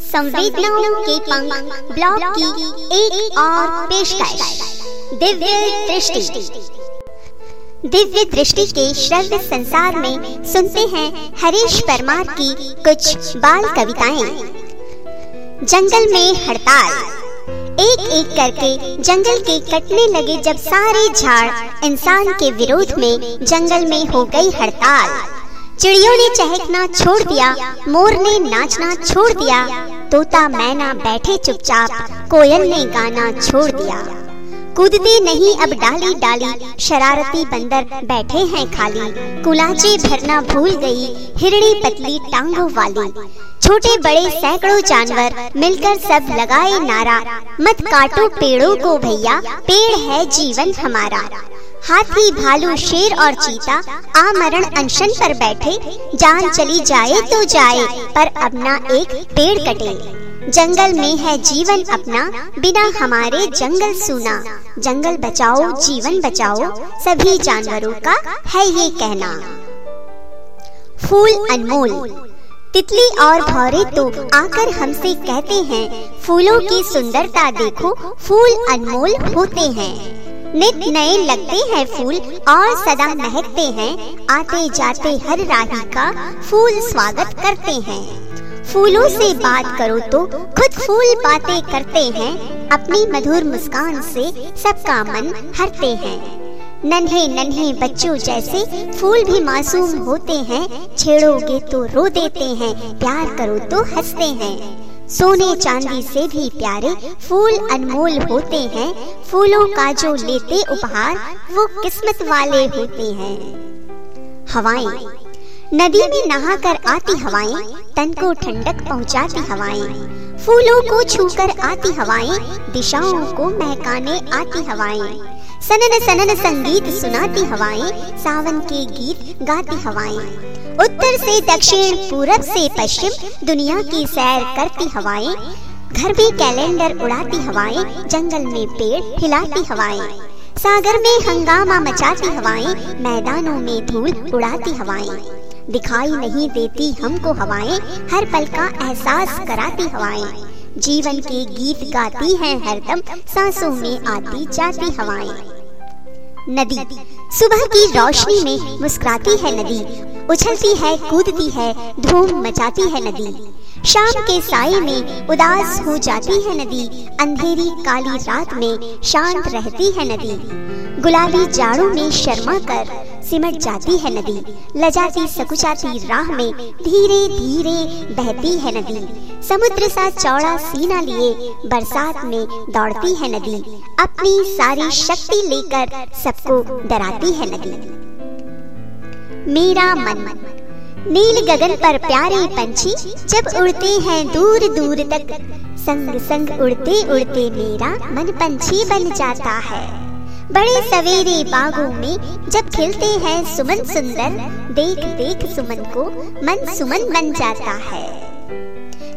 संवेदनाओं के पंख ब्लॉग की एक और पेशकश। दिव्य दृष्टि। दिव्य दृष्टि के श्रव्य संसार में सुनते हैं हरीश परमार की कुछ बाल कविताएँ। जंगल में हड़ताल। एक एक करके जंगल के कटने लगे जब सारे झाड़ इंसान के विरोध में जंगल में हो गई हड़ताल। चिड़ियों ने चहकना छोड़ दिया, मोर ने नाचना छोड़ दिया, तोता मैना बैठे चुपचाप, कोयल ने गाना छोड़ दिया। कूदते नहीं अब डाली डाली, शरारती बंदर बैठे हैं खाली, कुलाचे भरना भूल गई, हिरणी पतली टांगों वाली। छोटे बड़े सैकड़ों जानवर मिलकर सब लगाए नारा, मत काटो पेड़ों को भैया, पेड़ है जीवन हमारा। हाथी भालू शेर और चीता, आमरण अनशन पर बैठे, जान चली जाए तो जाए, पर अब ना एक पेड़ कटे। जंगल में है जीवन अपना, बिना हमारे जंगल सुना। जंगल बचाओ, जीवन बचाओ, सभी जानवरों का है ये कहना। फूल अनमोल। तितली और भौरे तो आकर हमसे कहते हैं, फूलों की सुंदरता देखो, फूल अनमोल होते हैं। नित नए लगते हैं फूल और सदा महकते हैं। आते जाते हर राही का फूल स्वागत करते हैं। फूलों से बात करो तो खुद फूल बातें करते हैं। अपनी मधुर मुस्कान से सबका मन हरते हैं। नन्हे नन्हे बच्चों जैसे फूल भी मासूम होते हैं। छेड़ोगे तो रो देते हैं, प्यार करो तो हँसते हैं। सोने चांदी से भी प्यारे फूल अनमोल होते हैं। फूलों का जो लेते उपहार, वो किस्मत वाले होते हैं। हवाएँ। नदी में नहा कर आती हवाएँ, तन को ठंडक पहुंचाती हवाएँ। फूलों को छूकर आती हवाएँ, दिशाओं को महकाने आती हवाएँ। सनन सनन संगीत सुनाती हवाएँ, सावन के गीत गाती हवाएँ। उत्तर से दक्षिण, पूरब से पश्चिम, दुनिया की सैर करती हवाएँ। घर भी कैलेंडर उड़ाती हवाएँ, जंगल में पेड़ हिलाती हवाएँ। सागर में हंगामा मचाती हवाएँ, मैदानों में धूल उड़ाती हवाएँ। दिखाई नहीं देती हमको हवाएँ, हर पल का एहसास कराती हवाएँ। जीवन के गीत गाती हैं हरदम, सांसों में आती जाती हवाएँ। नदी। सुबह की रोशनी में मुस्कुराती है नदी। उछलती है, कूदती है, धूम मचाती है नदी। शाम के साय में उदास हो जाती है नदी। अंधेरी काली रात में शांत रहती है नदी। गुलाबी जाड़ों में शर्मा कर सिमट जाती है नदी। लजाती सकुचाती राह में धीरे धीरे बहती है नदी। समुद्र सा चौड़ा सीना लिए बरसात में दौड़ती है नदी। अपनी सारी शक्ति लेकर सबको डराती है नदी। मेरा मन नील गगन पर प्यारे पंछी जब उड़ते हैं दूर दूर तक, संग संग उड़ते उड़ते मेरा मन पंछी बन जाता है। बड़े सवेरे बागों में जब खिलते हैं सुमन सुंदर, देख देख सुमन को मन सुमन बन जाता है।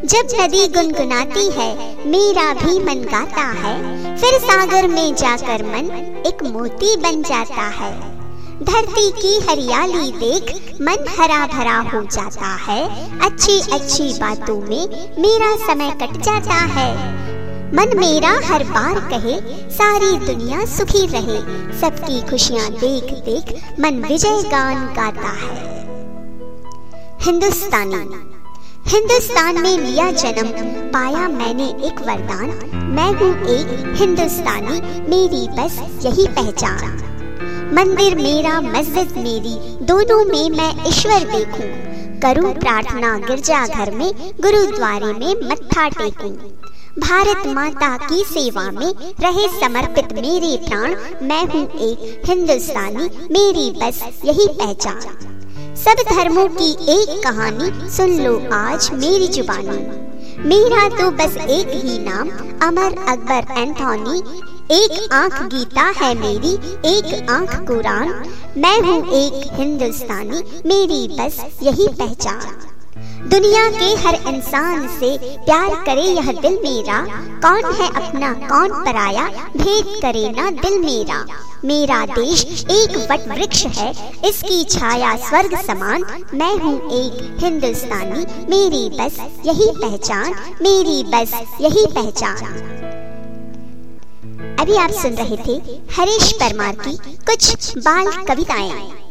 जब नदी गुनगुनाती है, मेरा भी मन गाता है, फिर सागर में जाकर मन एक मोती बन जाता है। धरती की हरियाली देख मन हरा भरा हो जाता है, अच्छी अच्छी बातों में मेरा समय कट जाता है। मन मेरा हर बार कहे, सारी दुनिया सुखी रहे। सबकी खुशियाँ देख देख मन विजय गान गाता है। हिंदुस्तानी। हिंदुस्तान में लिया जन्म, पाया मैंने एक वरदान। मैं हूँ एक हिंदुस्तानी, मेरी बस यही पहचान। मंदिर मेरा, मस्जिद मेरी, दोनों में मैं ईश्वर देखूँ। करूँ प्रार्थना गिरजा घर में, गुरुद्वारे में मत्था टेकूं। भारत माता की सेवा में रहे समर्पित मेरे प्राण, मैं हूँ एक हिंदुस्तानी, मेरी बस यही पहचान। सब धर्मों की एक कहानी सुन लो आज मेरी जुबानी। मेरा तो बस एक ही नाम, अमर अकबर एंथोनी। एक आँख गीता है मेरी, एक आँख कुरान। मैं हूँ एक हिंदुस्तानी, मेरी बस यही पहचान। दुनिया के हर इंसान से प्यार करे यह दिल मेरा। कौन है अपना, कौन पराया? भेद करे ना दिल मेरा। मेरा देश एक वट वृक्ष है, इसकी छाया स्वर्ग समान। मैं हूँ एक हिंदुस्तानी, मेरी बस यही पहचान, मेरी बस यही पहचान। अभी आप सुन रहे थे हरीश परमार की कुछ बाल कविताएँ।